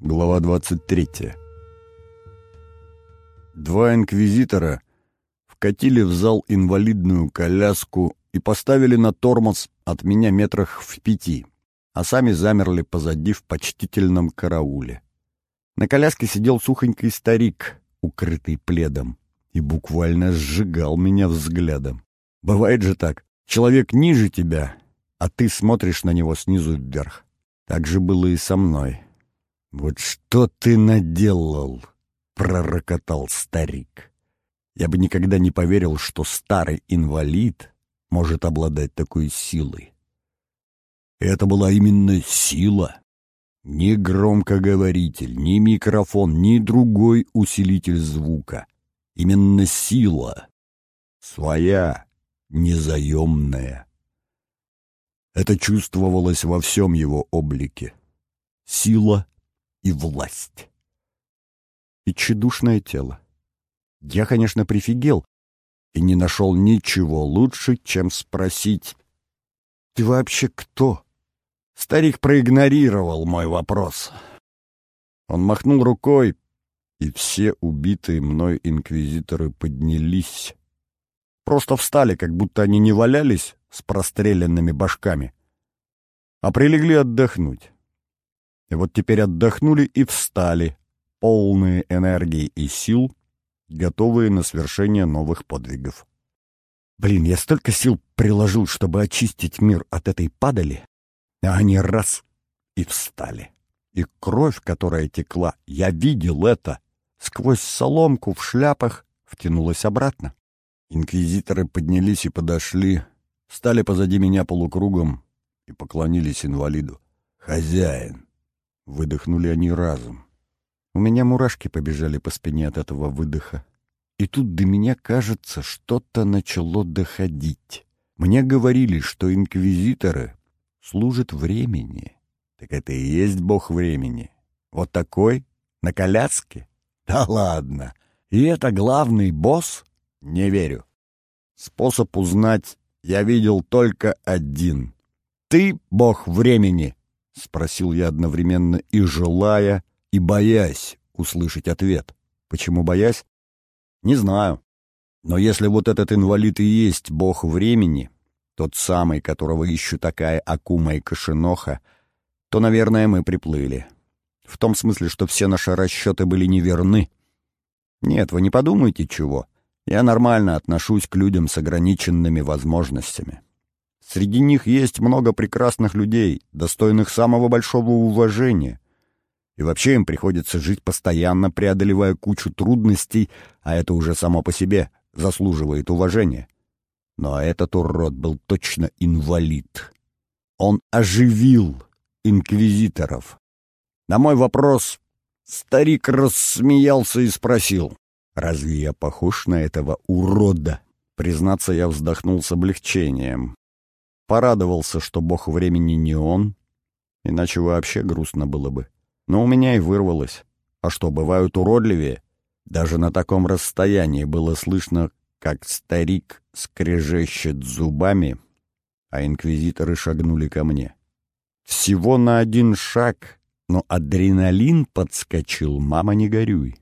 Глава 23. Два инквизитора вкатили в зал инвалидную коляску и поставили на тормоз от меня метрах в пяти, а сами замерли позади в почтительном карауле. На коляске сидел сухонький старик, укрытый пледом, и буквально сжигал меня взглядом. Бывает же так. Человек ниже тебя, а ты смотришь на него снизу вверх. Так же было и со мной. «Вот что ты наделал!» — пророкотал старик. Я бы никогда не поверил, что старый инвалид может обладать такой силой. Это была именно сила. Ни громкоговоритель, ни микрофон, ни другой усилитель звука. Именно сила. Своя, незаемная. Это чувствовалось во всем его облике. Сила и власть. И тщедушное тело. Я, конечно, прифигел и не нашел ничего лучше, чем спросить «Ты вообще кто?» Старик проигнорировал мой вопрос. Он махнул рукой, и все убитые мной инквизиторы поднялись. Просто встали, как будто они не валялись с простреленными башками, а прилегли отдохнуть. И вот теперь отдохнули и встали, полные энергии и сил, готовые на свершение новых подвигов. Блин, я столько сил приложил, чтобы очистить мир от этой падали, а они раз и встали. И кровь, которая текла, я видел это, сквозь соломку в шляпах втянулась обратно. Инквизиторы поднялись и подошли, встали позади меня полукругом и поклонились инвалиду. «Хозяин!» Выдохнули они разом. У меня мурашки побежали по спине от этого выдоха. И тут до меня, кажется, что-то начало доходить. Мне говорили, что инквизиторы служат времени. Так это и есть бог времени. Вот такой? На коляске? Да ладно. И это главный босс? Не верю. Способ узнать я видел только один. Ты бог времени. — спросил я одновременно и желая, и боясь услышать ответ. Почему боясь? Не знаю. Но если вот этот инвалид и есть бог времени, тот самый, которого ищут такая Акума и Кошеноха, то, наверное, мы приплыли. В том смысле, что все наши расчеты были неверны. Нет, вы не подумайте чего. Я нормально отношусь к людям с ограниченными возможностями. Среди них есть много прекрасных людей, достойных самого большого уважения. И вообще им приходится жить постоянно, преодолевая кучу трудностей, а это уже само по себе заслуживает уважения. Но этот урод был точно инвалид. Он оживил инквизиторов. На мой вопрос старик рассмеялся и спросил, «Разве я похож на этого урода?» Признаться, я вздохнул с облегчением. Порадовался, что бог времени не он, иначе вообще грустно было бы. Но у меня и вырвалось. А что, бывают уродливее? Даже на таком расстоянии было слышно, как старик скрежещет зубами, а инквизиторы шагнули ко мне. Всего на один шаг, но адреналин подскочил, мама не горюй.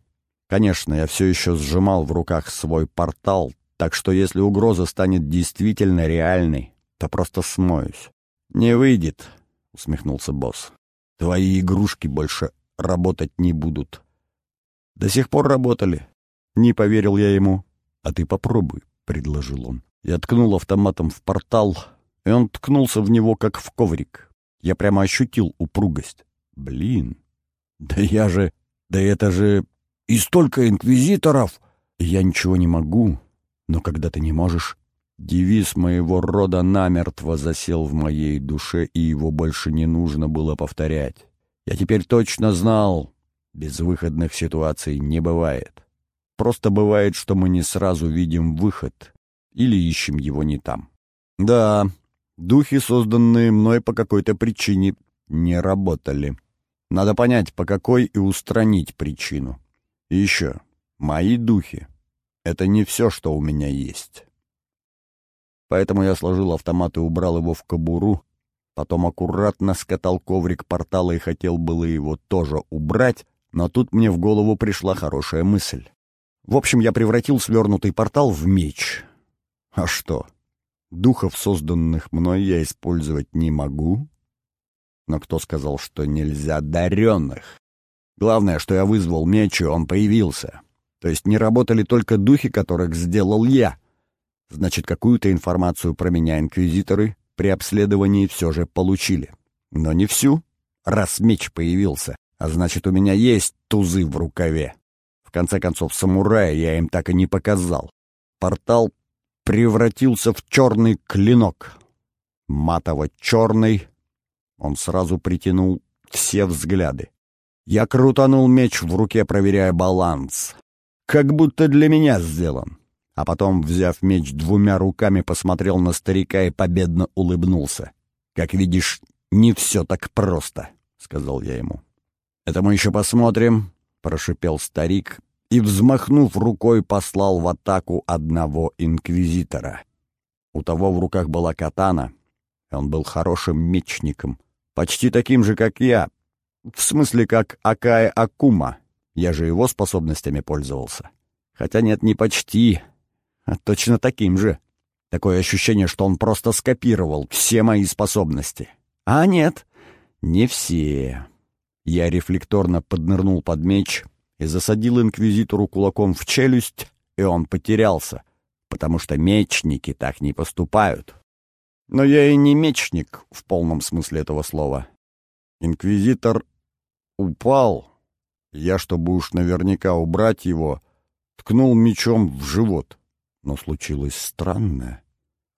Конечно, я все еще сжимал в руках свой портал, так что если угроза станет действительно реальной, то просто смоюсь. «Не выйдет», — усмехнулся босс. «Твои игрушки больше работать не будут». «До сих пор работали». Не поверил я ему. «А ты попробуй», — предложил он. Я ткнул автоматом в портал, и он ткнулся в него, как в коврик. Я прямо ощутил упругость. «Блин, да я же... Да это же... И столько инквизиторов!» «Я ничего не могу, но когда ты не можешь, Девиз моего рода намертво засел в моей душе, и его больше не нужно было повторять. Я теперь точно знал, безвыходных ситуаций не бывает. Просто бывает, что мы не сразу видим выход или ищем его не там. Да, духи, созданные мной по какой-то причине, не работали. Надо понять, по какой и устранить причину. И еще, мои духи — это не все, что у меня есть. Поэтому я сложил автомат и убрал его в кобуру, потом аккуратно скатал коврик портала и хотел было его тоже убрать, но тут мне в голову пришла хорошая мысль. В общем, я превратил свернутый портал в меч. А что? Духов, созданных мной, я использовать не могу. Но кто сказал, что нельзя даренных? Главное, что я вызвал меч, и он появился. То есть не работали только духи, которых сделал я. Значит, какую-то информацию про меня инквизиторы при обследовании все же получили. Но не всю, раз меч появился. А значит, у меня есть тузы в рукаве. В конце концов, самурая я им так и не показал. Портал превратился в черный клинок. Матово-черный. Он сразу притянул все взгляды. Я крутанул меч в руке, проверяя баланс. Как будто для меня сделан. А потом, взяв меч двумя руками, посмотрел на старика и победно улыбнулся. «Как видишь, не все так просто», — сказал я ему. «Это мы еще посмотрим», — прошипел старик и, взмахнув рукой, послал в атаку одного инквизитора. У того в руках была катана, он был хорошим мечником, почти таким же, как я, в смысле, как Акая Акума, я же его способностями пользовался. Хотя нет, не почти, а точно таким же. Такое ощущение, что он просто скопировал все мои способности. А нет, не все. Я рефлекторно поднырнул под меч и засадил инквизитору кулаком в челюсть, и он потерялся, потому что мечники так не поступают. Но я и не мечник в полном смысле этого слова. Инквизитор упал. Я, чтобы уж наверняка убрать его, ткнул мечом в живот. Но случилось странное.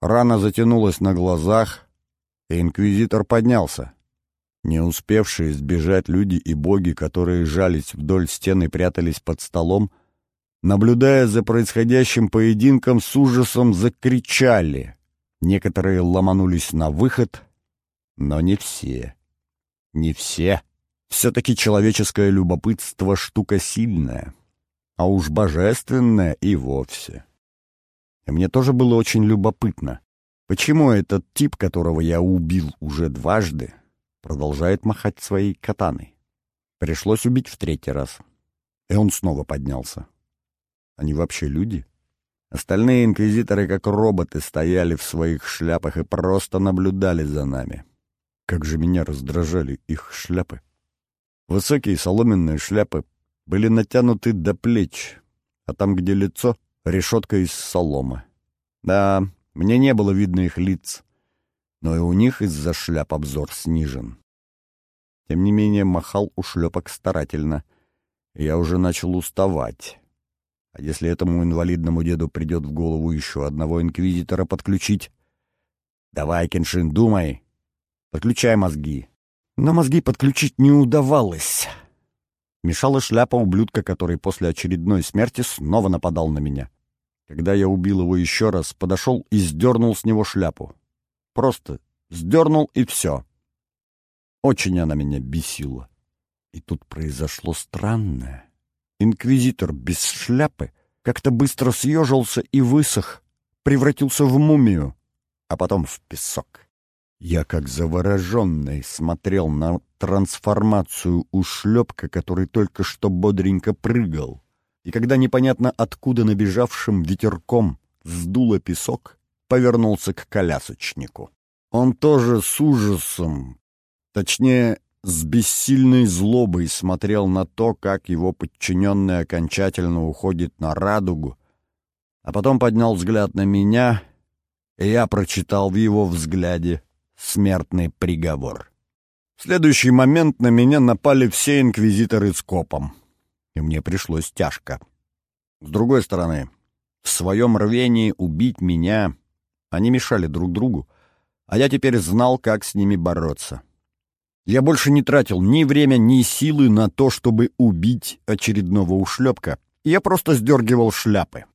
Рана затянулась на глазах, и инквизитор поднялся. Не успевшие сбежать люди и боги, которые жались вдоль стены прятались под столом, наблюдая за происходящим поединком, с ужасом закричали. Некоторые ломанулись на выход, но не все. Не все. Все-таки человеческое любопытство — штука сильная, а уж божественная и вовсе. Мне тоже было очень любопытно, почему этот тип, которого я убил уже дважды, продолжает махать своей катаной. Пришлось убить в третий раз. И он снова поднялся. Они вообще люди? Остальные инквизиторы, как роботы, стояли в своих шляпах и просто наблюдали за нами. Как же меня раздражали их шляпы. Высокие соломенные шляпы были натянуты до плеч, а там, где лицо, решетка из соломы. Да, мне не было видно их лиц, но и у них из-за шляп обзор снижен. Тем не менее, махал у шлепок старательно. Я уже начал уставать. А если этому инвалидному деду придет в голову еще одного инквизитора подключить? Давай, Кеншин, думай. Подключай мозги. Но мозги подключить не удавалось. Мешала шляпа ублюдка, который после очередной смерти снова нападал на меня. Когда я убил его еще раз, подошел и сдернул с него шляпу. Просто сдернул и все. Очень она меня бесила. И тут произошло странное. Инквизитор без шляпы как-то быстро съежился и высох, превратился в мумию, а потом в песок. Я, как завороженный, смотрел на трансформацию у шлепка, который только что бодренько прыгал. И когда непонятно откуда набежавшим ветерком сдуло песок, повернулся к колясочнику. Он тоже с ужасом, точнее, с бессильной злобой смотрел на то, как его подчиненный окончательно уходит на радугу, а потом поднял взгляд на меня, и я прочитал в его взгляде смертный приговор. В следующий момент на меня напали все инквизиторы с копом, и мне пришлось тяжко. С другой стороны, в своем рвении убить меня они мешали друг другу, а я теперь знал, как с ними бороться. Я больше не тратил ни время, ни силы на то, чтобы убить очередного ушлепка. Я просто сдергивал шляпы.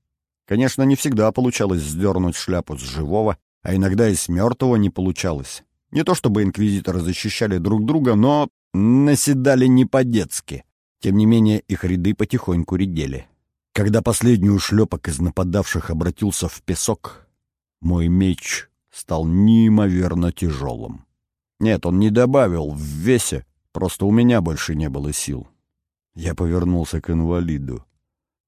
Конечно, не всегда получалось сдернуть шляпу с живого, а иногда и с мертвого не получалось. Не то чтобы инквизиторы защищали друг друга, но наседали не по-детски. Тем не менее, их ряды потихоньку редели. Когда последний ушлепок из нападавших обратился в песок, мой меч стал неимоверно тяжелым. Нет, он не добавил в весе, просто у меня больше не было сил. Я повернулся к инвалиду.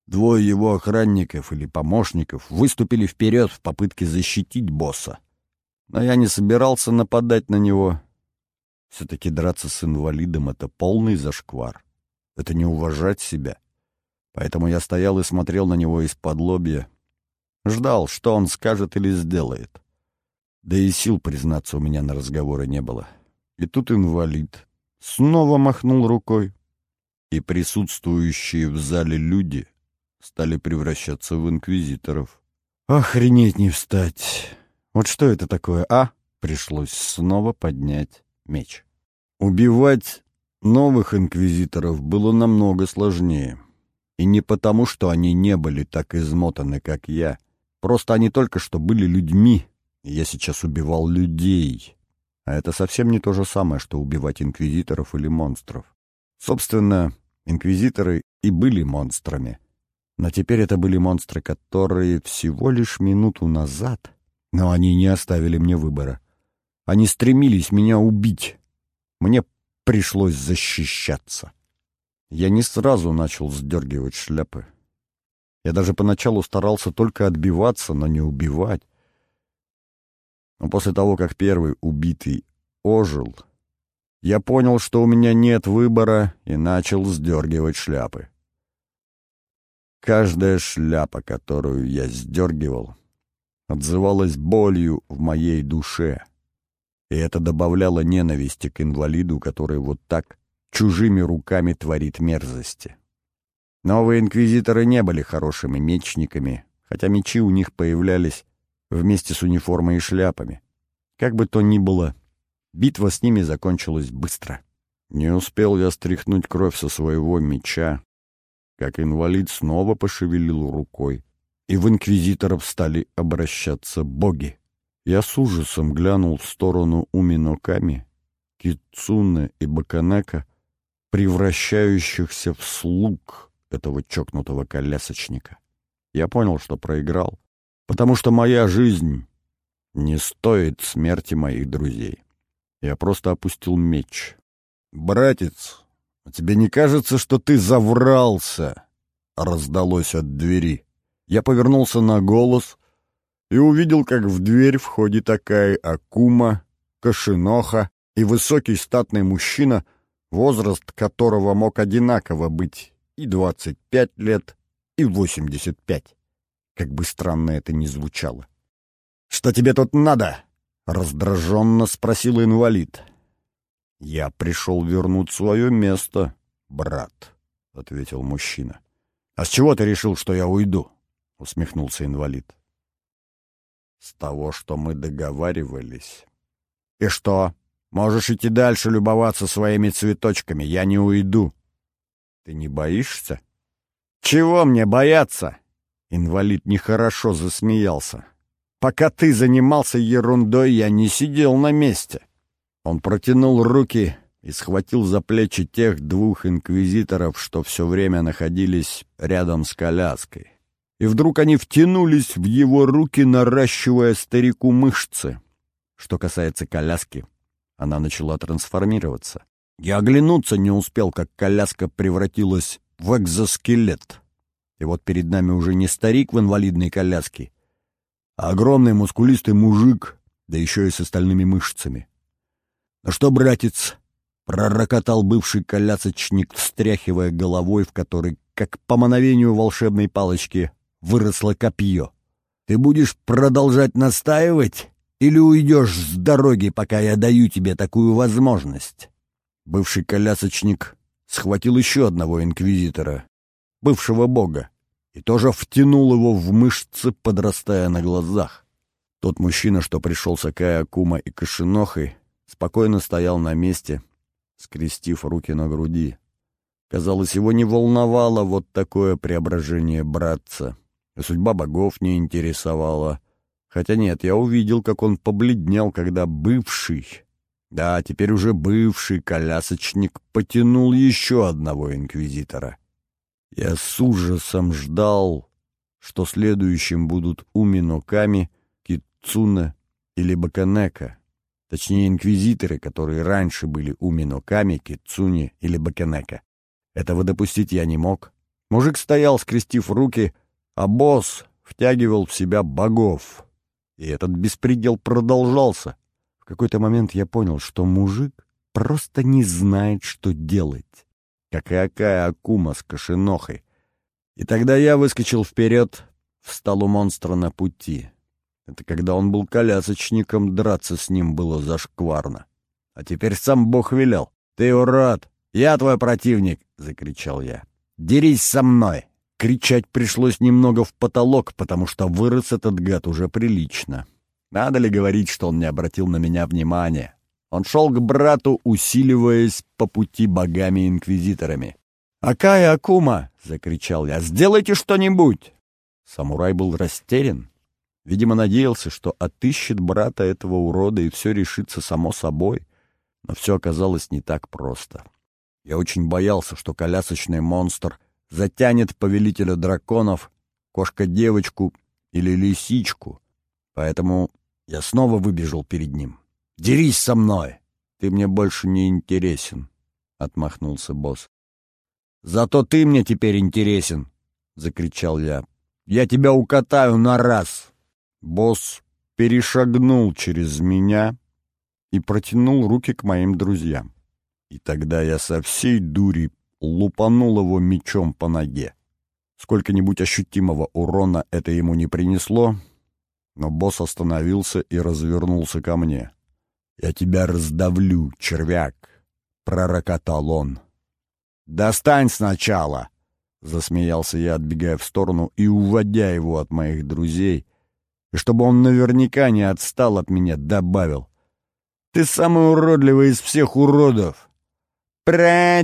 Двое его охранников или помощников выступили вперед в попытке защитить босса. Но я не собирался нападать на него. Все-таки драться с инвалидом — это полный зашквар. Это не уважать себя. Поэтому я стоял и смотрел на него из-под лобья. Ждал, что он скажет или сделает. Да и сил, признаться, у меня на разговоры не было. И тут инвалид снова махнул рукой, и присутствующие в зале люди стали превращаться в инквизиторов. Охренеть не встать! Вот что это такое, а? Пришлось снова поднять меч. Убивать новых инквизиторов было намного сложнее. И не потому, что они не были так измотаны, как я. Просто они только что были людьми, я сейчас убивал людей. А это совсем не то же самое, что убивать инквизиторов или монстров. Собственно, инквизиторы и были монстрами. Но теперь это были монстры, которые всего лишь минуту назад... Но они не оставили мне выбора. Они стремились меня убить. Мне пришлось защищаться. Я не сразу начал сдергивать шляпы. Я даже поначалу старался только отбиваться, но не убивать. Но после того, как первый убитый ожил, я понял, что у меня нет выбора, и начал сдергивать шляпы. Каждая шляпа, которую я сдергивал, отзывалась болью в моей душе, и это добавляло ненависти к инвалиду, который вот так чужими руками творит мерзости. Новые инквизиторы не были хорошими мечниками, хотя мечи у них появлялись вместе с униформой и шляпами. Как бы то ни было, битва с ними закончилась быстро. Не успел я стряхнуть кровь со своего меча, как инвалид снова пошевелил рукой, и в инквизиторов стали обращаться боги. Я с ужасом глянул в сторону Уминоками, Кицуны и Баканека, превращающихся в слуг этого чокнутого колясочника. Я понял, что проиграл, потому что моя жизнь не стоит смерти моих друзей. Я просто опустил меч. «Братец, тебе не кажется, что ты заврался?» Раздалось от двери. Я повернулся на голос и увидел, как в дверь входит такая Акума, Кошиноха и высокий статный мужчина, возраст которого мог одинаково быть и 25 лет, и 85. Как бы странно это ни звучало. «Что тебе тут надо?» — раздраженно спросил инвалид. «Я пришел вернуть свое место, брат», — ответил мужчина. «А с чего ты решил, что я уйду?» — усмехнулся инвалид. «С того, что мы договаривались». «И что? Можешь идти дальше любоваться своими цветочками. Я не уйду». «Ты не боишься?» «Чего мне бояться?» Инвалид нехорошо засмеялся. Пока ты занимался ерундой, я не сидел на месте. Он протянул руки и схватил за плечи тех двух инквизиторов, что все время находились рядом с коляской. И вдруг они втянулись в его руки, наращивая старику мышцы. Что касается коляски, она начала трансформироваться. Я оглянуться не успел, как коляска превратилась в экзоскелет. И вот перед нами уже не старик в инвалидной коляске, огромный мускулистый мужик, да еще и с остальными мышцами. «Ну что, братец?» — пророкотал бывший колясочник, встряхивая головой, в которой, как по мановению волшебной палочки, выросло копье. «Ты будешь продолжать настаивать или уйдешь с дороги, пока я даю тебе такую возможность?» Бывший колясочник схватил еще одного инквизитора, бывшего бога, и тоже втянул его в мышцы, подрастая на глазах. Тот мужчина, что пришел с Акума и Кашинохой, спокойно стоял на месте, скрестив руки на груди. Казалось, его не волновало вот такое преображение братца, судьба богов не интересовала. Хотя нет, я увидел, как он побледнел, когда бывший, да, теперь уже бывший колясочник потянул еще одного инквизитора — я с ужасом ждал, что следующим будут Уминоками, Кицуна или Баканека. Точнее, инквизиторы, которые раньше были у Миноками, Кицуни или Бакенека. Этого допустить я не мог. Мужик стоял, скрестив руки, а босс втягивал в себя богов. И этот беспредел продолжался. В какой-то момент я понял, что мужик просто не знает, что делать. Как и Акая Акума с кошенохой. И тогда я выскочил вперед, встал у монстра на пути. Это когда он был колясочником, драться с ним было зашкварно. А теперь сам Бог велел. «Ты урод! Я твой противник!» — закричал я. «Дерись со мной!» Кричать пришлось немного в потолок, потому что вырос этот гад уже прилично. Надо ли говорить, что он не обратил на меня внимания? Он шел к брату, усиливаясь по пути богами-инквизиторами. «Акая Акума!» — закричал я. «Сделайте что-нибудь!» Самурай был растерян. Видимо, надеялся, что отыщет брата этого урода и все решится само собой. Но все оказалось не так просто. Я очень боялся, что колясочный монстр затянет повелителя драконов, кошка-девочку или лисичку. Поэтому я снова выбежал перед ним. «Дерись со мной! Ты мне больше не интересен», — отмахнулся босс. «Зато ты мне теперь интересен!» — закричал я. «Я тебя укатаю на раз!» Босс перешагнул через меня и протянул руки к моим друзьям. И тогда я со всей дури лупанул его мечом по ноге. Сколько-нибудь ощутимого урона это ему не принесло, но босс остановился и развернулся ко мне. «Я тебя раздавлю, червяк!» — пророкотал он. «Достань сначала!» — засмеялся я, отбегая в сторону и уводя его от моих друзей, и чтобы он наверняка не отстал от меня, добавил. «Ты самый уродливый из всех уродов! Противный!»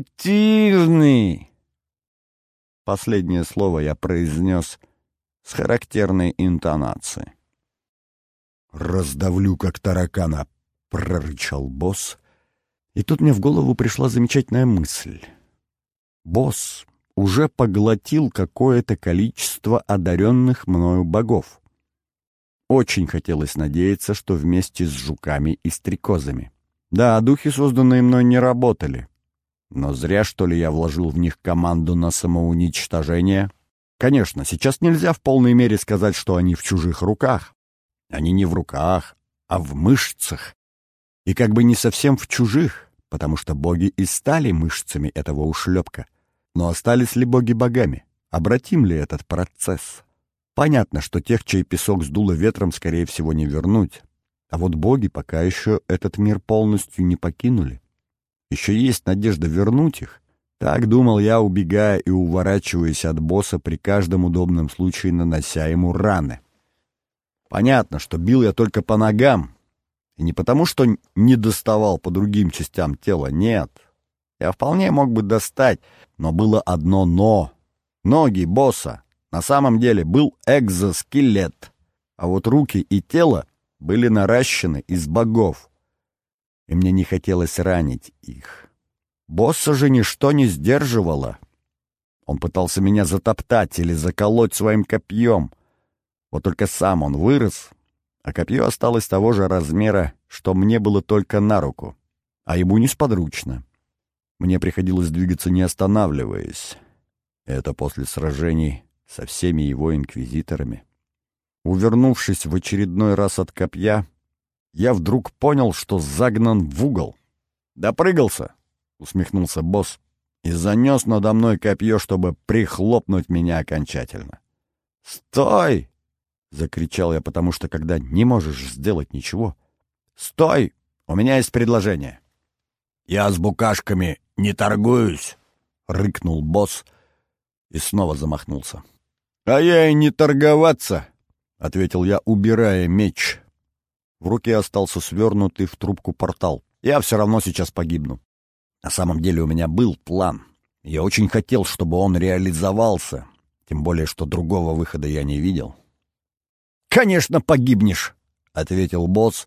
Последнее слово я произнес с характерной интонацией. «Раздавлю, как таракана!» — прорычал босс. И тут мне в голову пришла замечательная мысль. Босс уже поглотил какое-то количество одаренных мною богов. Очень хотелось надеяться, что вместе с жуками и стрекозами. Да, духи, созданные мной, не работали. Но зря, что ли, я вложил в них команду на самоуничтожение. Конечно, сейчас нельзя в полной мере сказать, что они в чужих руках. Они не в руках, а в мышцах. И как бы не совсем в чужих, потому что боги и стали мышцами этого ушлепка. Но остались ли боги богами? Обратим ли этот процесс? Понятно, что тех, чей песок сдуло ветром, скорее всего, не вернуть. А вот боги пока еще этот мир полностью не покинули. Еще есть надежда вернуть их. Так думал я, убегая и уворачиваясь от босса при каждом удобном случае, нанося ему раны. Понятно, что бил я только по ногам. И не потому, что не доставал по другим частям тела, нет. Я вполне мог бы достать, но было одно «но». Ноги босса на самом деле был экзоскелет, а вот руки и тело были наращены из богов, и мне не хотелось ранить их. Босса же ничто не сдерживало. Он пытался меня затоптать или заколоть своим копьем. Вот только сам он вырос, а копье осталось того же размера, что мне было только на руку, а ему несподручно. Мне приходилось двигаться не останавливаясь. Это после сражений со всеми его инквизиторами. Увернувшись в очередной раз от копья, я вдруг понял, что загнан в угол. «Допрыгался!» — усмехнулся босс и занес надо мной копье, чтобы прихлопнуть меня окончательно. «Стой!» — закричал я, потому что когда не можешь сделать ничего. «Стой! У меня есть предложение!» «Я с букашками не торгуюсь!» — рыкнул босс и снова замахнулся. «А я и не торговаться!» — ответил я, убирая меч. В руке остался свернутый в трубку портал. Я все равно сейчас погибну. На самом деле у меня был план. Я очень хотел, чтобы он реализовался, тем более, что другого выхода я не видел. «Конечно, погибнешь!» — ответил босс,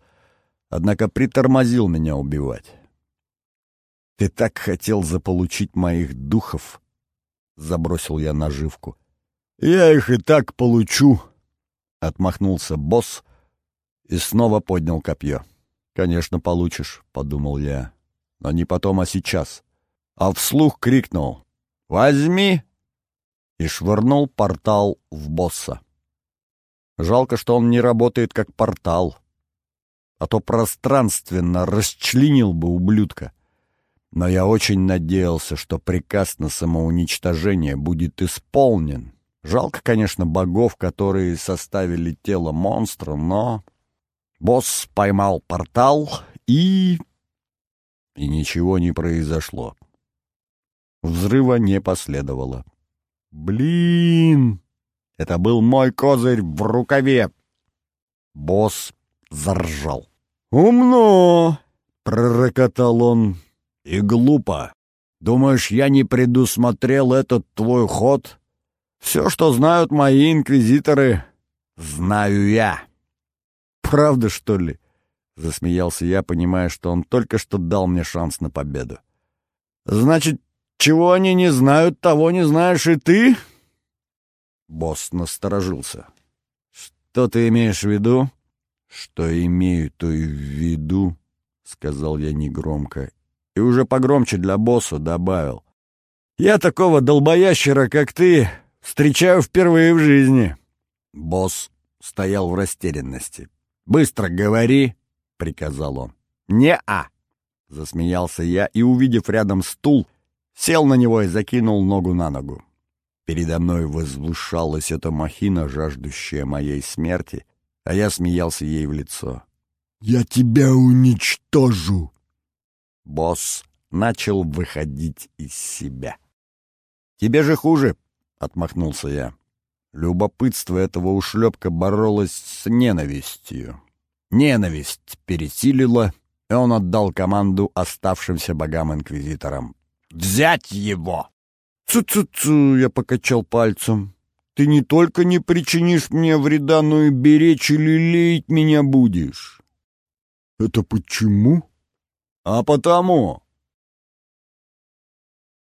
однако притормозил меня убивать. «Ты так хотел заполучить моих духов!» — забросил я наживку. «Я их и так получу», — отмахнулся босс и снова поднял копье. «Конечно, получишь», — подумал я. «Но не потом, а сейчас». А вслух крикнул «Возьми!» и швырнул портал в босса. Жалко, что он не работает как портал, а то пространственно расчленил бы ублюдка. Но я очень надеялся, что приказ на самоуничтожение будет исполнен. Жалко, конечно, богов, которые составили тело монстра, но... Босс поймал портал и... И ничего не произошло. Взрыва не последовало. «Блин!» Это был мой козырь в рукаве. Босс заржал. «Умно!» — пророкотал он. «И глупо. Думаешь, я не предусмотрел этот твой ход? Все, что знают мои инквизиторы, знаю я». «Правда, что ли?» — засмеялся я, понимая, что он только что дал мне шанс на победу. «Значит, чего они не знают, того не знаешь и ты?» Босс насторожился. «Что ты имеешь в виду?» «Что имею, то и в виду», — сказал я негромко. И уже погромче для босса добавил. «Я такого долбоящера, как ты, встречаю впервые в жизни». Босс стоял в растерянности. «Быстро говори», — приказал он. «Не-а», — засмеялся я и, увидев рядом стул, сел на него и закинул ногу на ногу. Передо мной возвышалась эта махина, жаждущая моей смерти, а я смеялся ей в лицо. «Я тебя уничтожу!» Босс начал выходить из себя. «Тебе же хуже!» — отмахнулся я. Любопытство этого ушлепка боролось с ненавистью. Ненависть пересилила, и он отдал команду оставшимся богам-инквизиторам. «Взять его!» «Цу-цу-цу!» — я покачал пальцем. «Ты не только не причинишь мне вреда, но и беречь и лелеять меня будешь». «Это почему?» «А потому!»